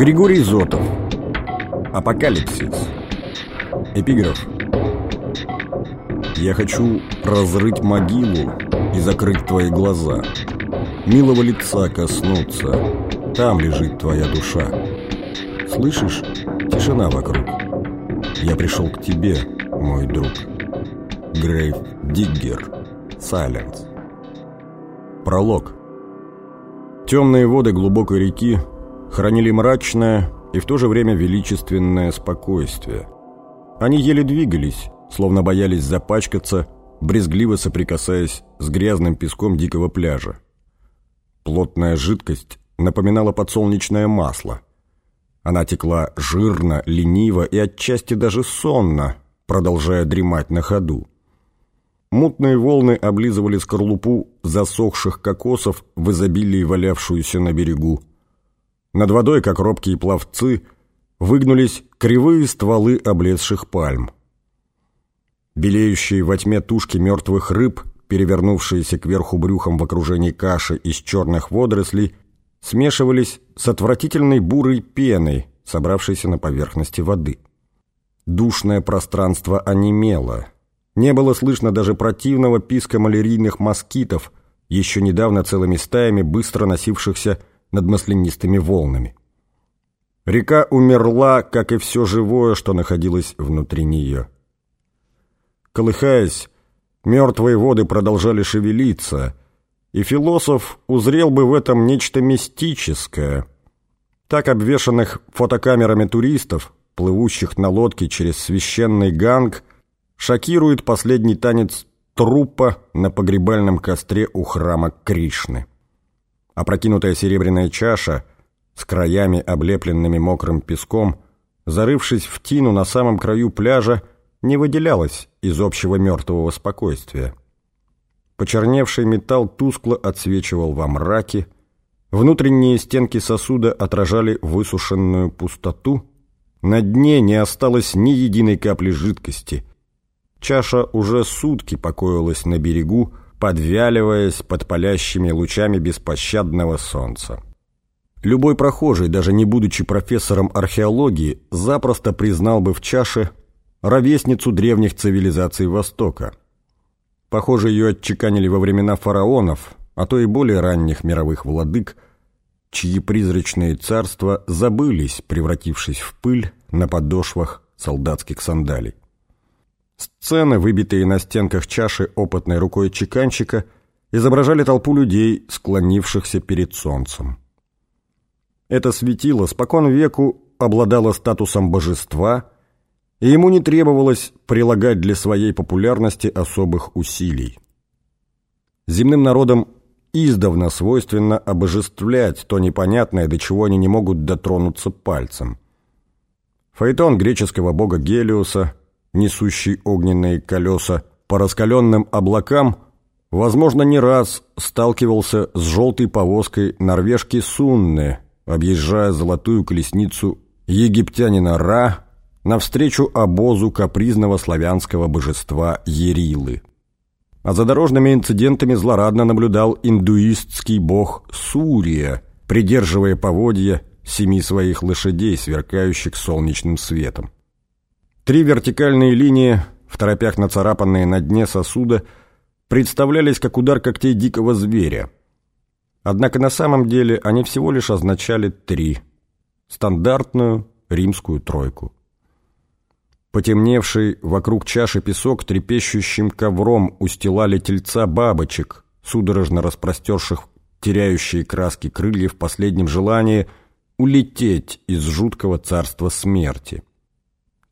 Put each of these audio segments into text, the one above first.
Григорий Зотов. Апокалипсис. Эпиграф. Я хочу разрыть могилу и закрыть твои глаза. Милого лица коснуться. Там лежит твоя душа. Слышишь? Тишина вокруг. Я пришел к тебе, мой друг. Грейв Диггер. Сайленс. Пролог. Темные воды глубокой реки хранили мрачное и в то же время величественное спокойствие. Они еле двигались, словно боялись запачкаться, брезгливо соприкасаясь с грязным песком дикого пляжа. Плотная жидкость напоминала подсолнечное масло. Она текла жирно, лениво и отчасти даже сонно, продолжая дремать на ходу. Мутные волны облизывали скорлупу засохших кокосов в изобилии валявшуюся на берегу. Над водой, как робкие пловцы, выгнулись кривые стволы облезших пальм. Белеющие во тьме тушки мертвых рыб, перевернувшиеся кверху брюхом в окружении каши из черных водорослей, смешивались с отвратительной бурой пеной, собравшейся на поверхности воды. Душное пространство онемело. Не было слышно даже противного писка малярийных москитов, еще недавно целыми стаями быстро носившихся над маслянистыми волнами. Река умерла, как и все живое, что находилось внутри нее. Колыхаясь, мертвые воды продолжали шевелиться, и философ узрел бы в этом нечто мистическое. Так обвешанных фотокамерами туристов, плывущих на лодке через священный ганг, шокирует последний танец трупа на погребальном костре у храма Кришны. Опрокинутая серебряная чаша с краями, облепленными мокрым песком, зарывшись в тину на самом краю пляжа, не выделялась из общего мертвого спокойствия. Почерневший металл тускло отсвечивал во мраке, внутренние стенки сосуда отражали высушенную пустоту, на дне не осталось ни единой капли жидкости. Чаша уже сутки покоилась на берегу, подвяливаясь под палящими лучами беспощадного солнца. Любой прохожий, даже не будучи профессором археологии, запросто признал бы в чаше ровесницу древних цивилизаций Востока. Похоже, ее отчеканили во времена фараонов, а то и более ранних мировых владык, чьи призрачные царства забылись, превратившись в пыль на подошвах солдатских сандалий. Сцены, выбитые на стенках чаши опытной рукой чеканщика, изображали толпу людей, склонившихся перед солнцем. Это светило спокон веку обладало статусом божества, и ему не требовалось прилагать для своей популярности особых усилий. Земным народам издавна свойственно обожествлять то непонятное, до чего они не могут дотронуться пальцем. Фаэтон греческого бога Гелиоса – несущий огненные колеса по раскаленным облакам, возможно, не раз сталкивался с желтой повозкой норвежки Сунны, объезжая золотую колесницу египтянина Ра навстречу обозу капризного славянского божества Ерилы. А за дорожными инцидентами злорадно наблюдал индуистский бог Сурия, придерживая поводья семи своих лошадей, сверкающих солнечным светом. Три вертикальные линии, в торопях нацарапанные на дне сосуда, представлялись как удар когтей дикого зверя. Однако на самом деле они всего лишь означали три. Стандартную римскую тройку. Потемневший вокруг чаши песок трепещущим ковром устилали тельца бабочек, судорожно распростерших теряющие краски крылья в последнем желании улететь из жуткого царства смерти.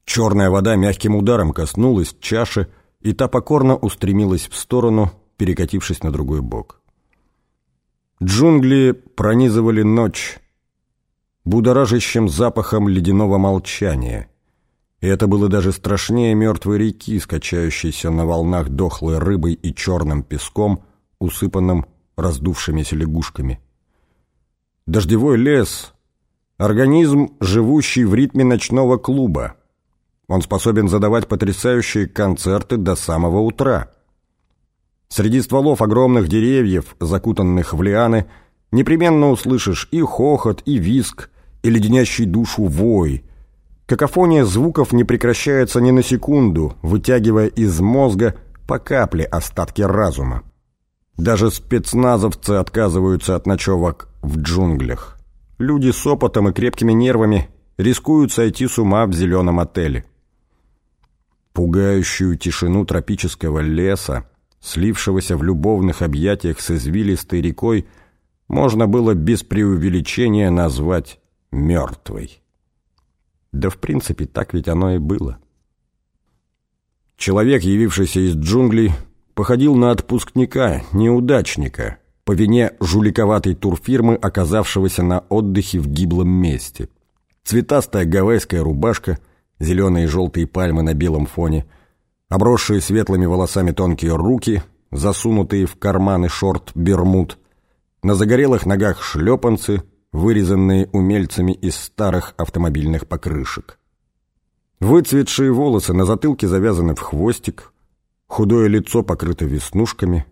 Черная вода мягким ударом коснулась чаши, и та покорно устремилась в сторону, перекатившись на другой бок. Джунгли пронизывали ночь будоражащим запахом ледяного молчания. И это было даже страшнее мертвой реки, скачающейся на волнах дохлой рыбой и черным песком, усыпанным раздувшимися лягушками. Дождевой лес — организм, живущий в ритме ночного клуба — он способен задавать потрясающие концерты до самого утра. Среди стволов огромных деревьев, закутанных в лианы, непременно услышишь и хохот, и виск, и леденящий душу вой. Какофония звуков не прекращается ни на секунду, вытягивая из мозга по капле остатки разума. Даже спецназовцы отказываются от ночевок в джунглях. Люди с опытом и крепкими нервами рискуют сойти с ума в зеленом отеле. Пугающую тишину тропического леса, слившегося в любовных объятиях с извилистой рекой, можно было без преувеличения назвать мертвой. Да в принципе так ведь оно и было. Человек, явившийся из джунглей, походил на отпускника, неудачника, по вине жуликоватой турфирмы, оказавшегося на отдыхе в гиблом месте. Цветастая гавайская рубашка, зеленые и желтые пальмы на белом фоне, обросшие светлыми волосами тонкие руки, засунутые в карманы шорт бермуд, на загорелых ногах шлепанцы, вырезанные умельцами из старых автомобильных покрышек. Выцветшие волосы на затылке завязаны в хвостик, худое лицо покрыто веснушками,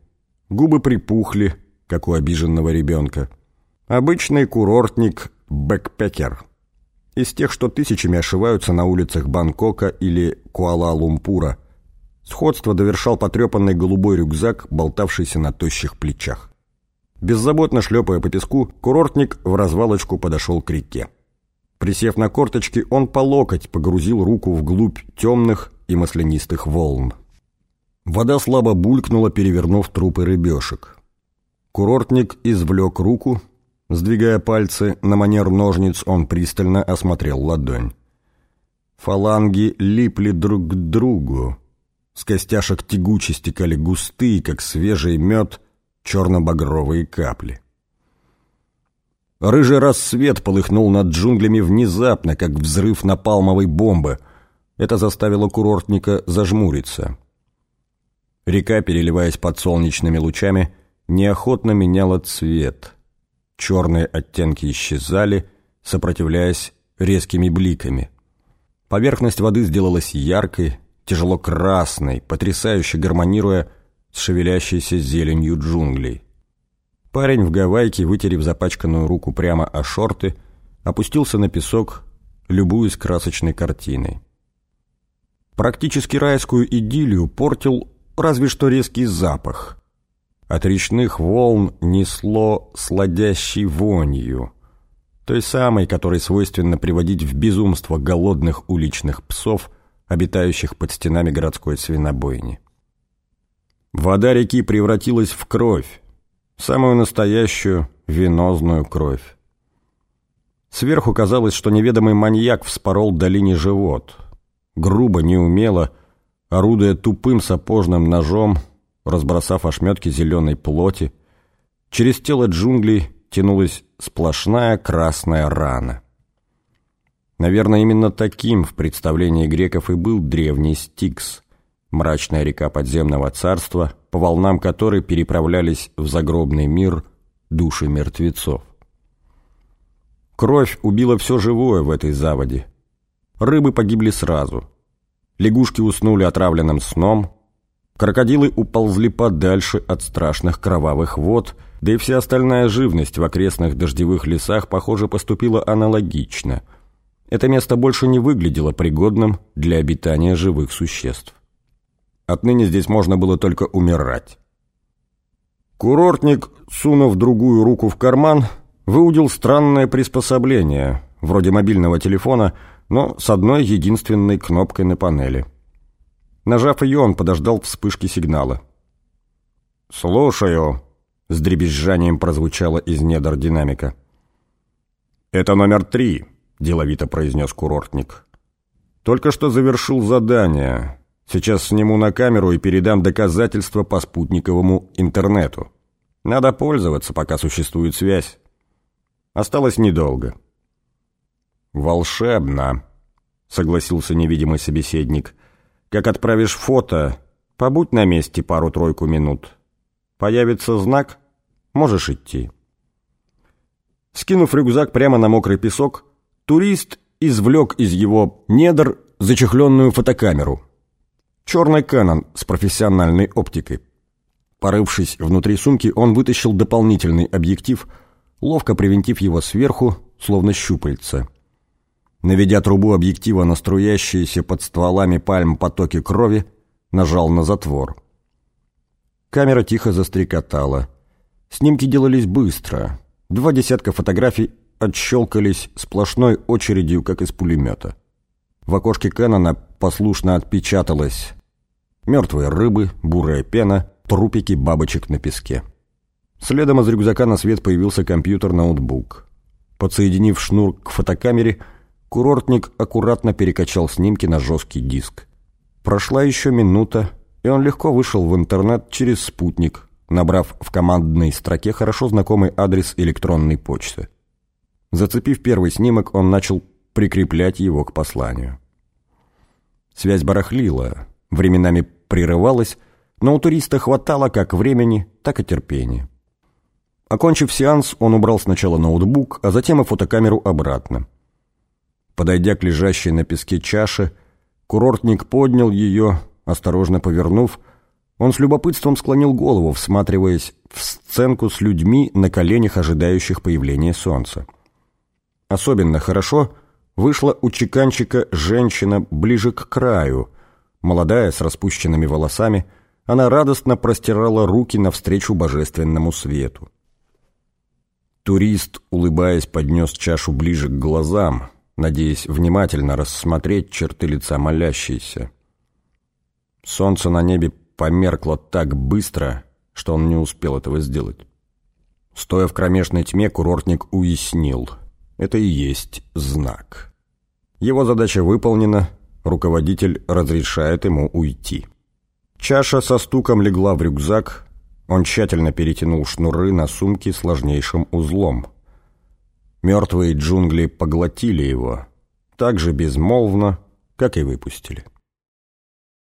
губы припухли, как у обиженного ребенка. Обычный курортник-бэкпекер. Из тех, что тысячами ошиваются на улицах Бангкока или Куала-Лумпура. Сходство довершал потрепанный голубой рюкзак, болтавшийся на тощих плечах. Беззаботно шлепая по песку, курортник в развалочку подошел к реке. Присев на корточки, он по локоть погрузил руку вглубь темных и маслянистых волн. Вода слабо булькнула, перевернув трупы рыбешек. Курортник извлек руку, сдвигая пальцы, на манер ножниц он пристально осмотрел ладонь. Фаланги липли друг к другу. С костяшек тягуче стекали густые, как свежий мед, черно-багровые капли. Рыжий рассвет полыхнул над джунглями внезапно, как взрыв напалмовой бомбы. Это заставило курортника зажмуриться. Река, переливаясь под солнечными лучами, неохотно меняла цвет. Черные оттенки исчезали, сопротивляясь резкими бликами. Поверхность воды сделалась яркой, тяжело красной, потрясающе гармонируя с шевелящейся зеленью джунглей. Парень в гавайке, вытерев запачканную руку прямо о шорты, опустился на песок, любуясь красочной картиной. Практически райскую идиллию портил разве что резкий запах. От речных волн несло сладящей вонью, той самой, которой свойственно приводить в безумство голодных уличных псов, обитающих под стенами городской свинобойни. Вода реки превратилась в кровь, самую настоящую венозную кровь. Сверху казалось, что неведомый маньяк вспорол долине живот. Грубо, неумело, орудуя тупым сапожным ножом, разбросав ошметки зеленой плоти, через тело джунглей тянулась сплошная красная рана. Наверное, именно таким в представлении греков и был древний Стикс, мрачная река подземного царства, по волнам которой переправлялись в загробный мир души мертвецов. Кровь убила все живое в этой заводе. Рыбы погибли сразу. Лягушки уснули отравленным сном. Крокодилы уползли подальше от страшных кровавых вод, да и вся остальная живность в окрестных дождевых лесах, похоже, поступила аналогично. Это место больше не выглядело пригодным для обитания живых существ. Отныне здесь можно было только умирать. Курортник, сунув другую руку в карман, выудил странное приспособление, вроде мобильного телефона, но с одной единственной кнопкой на панели. Нажав ее, он подождал вспышки сигнала. «Слушаю», — с дребезжанием прозвучало из недр динамика. «Это номер три», — деловито произнес курортник. «Только что завершил задание. Сейчас сниму на камеру и передам доказательства по спутниковому интернету. Надо пользоваться, пока существует связь. Осталось недолго. «Волшебно», — согласился невидимый собеседник. «Как отправишь фото, побудь на месте пару-тройку минут. Появится знак, можешь идти». Скинув рюкзак прямо на мокрый песок, турист извлек из его недр зачехленную фотокамеру — Черный Canon с профессиональной оптикой. Порывшись внутри сумки, он вытащил дополнительный объектив, ловко привинтив его сверху, словно щупальца. Наведя трубу объектива на струящиеся под стволами пальм потоки крови, нажал на затвор. Камера тихо застрекотала. Снимки делались быстро. Два десятка фотографий отщелкались сплошной очередью, как из пулемета. В окошке Кэнона послушно отпечаталось мертвые рыбы, бурая пена, трупики бабочек на песке. Следом из рюкзака на свет появился компьютер-ноутбук. Подсоединив шнур к фотокамере, курортник аккуратно перекачал снимки на жесткий диск. Прошла еще минута, и он легко вышел в интернет через спутник, набрав в командной строке хорошо знакомый адрес электронной почты. Зацепив первый снимок, он начал прикреплять его к посланию. Связь барахлила, временами прерывалась, но у туриста хватало как времени, так и терпения. Окончив сеанс, он убрал сначала ноутбук, а затем и фотокамеру обратно. Подойдя к лежащей на песке чаше, курортник поднял ее, осторожно повернув, он с любопытством склонил голову, всматриваясь в сценку с людьми на коленях, ожидающих появления солнца. Особенно хорошо вышла у чеканчика женщина ближе к краю, молодая, с распущенными волосами, она радостно простирала руки навстречу божественному свету. Турист, улыбаясь, поднес чашу ближе к глазам, надеясь внимательно рассмотреть черты лица молящейся. Солнце на небе померкло так быстро, что он не успел этого сделать. Стоя в кромешной тьме, курортник уяснил — это и есть знак. Его задача выполнена, руководитель разрешает ему уйти. Чаша со стуком легла в рюкзак, он тщательно перетянул шнуры на сумке сложнейшим узлом. Мертвые джунгли поглотили его, так же безмолвно, как и выпустили.